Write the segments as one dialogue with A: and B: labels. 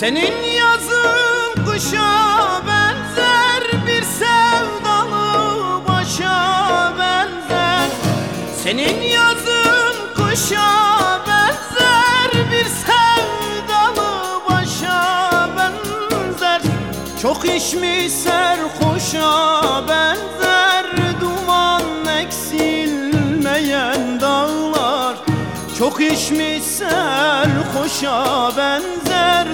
A: Senin yazın kışa benzer bir sevdalı başa benzer. Senin yazın kışa benzer bir sevdalı başa benzer. Çok içmiş serhoşa benzer duman eksilmeyen dağlar. Çok içmiş serhoşa benzer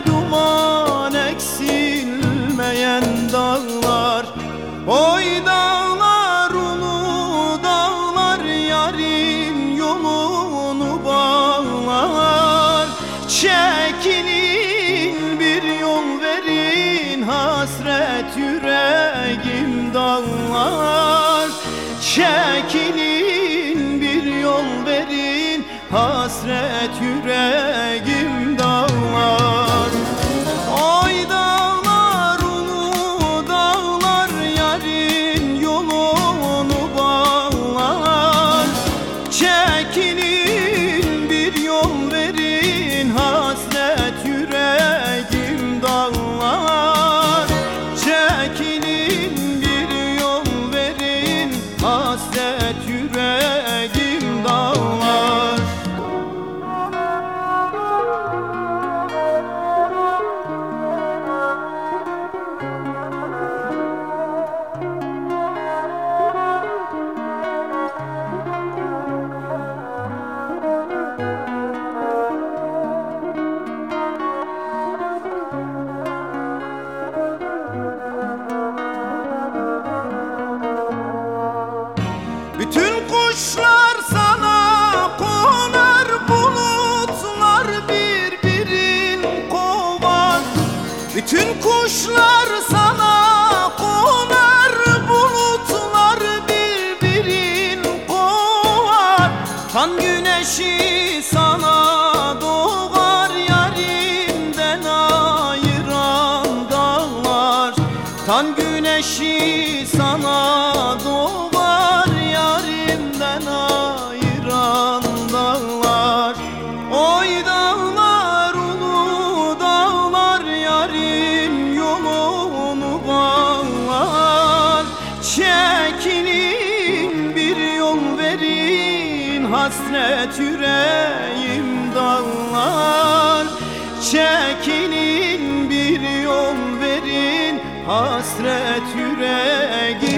A: Çekilin bir yol verin hasret yüreğim dağlar. Ay dağlar ulu dağlar yarın yolunu bağlar. Çekilin bir yol verin hasret kovar Tan güneşi sana doğar yarimden ayıran dağlar. Tan güneşi sana doğar yarimden ayıran hasret yüreğim dağlar Çekilin bir yol verin hasret yüreğim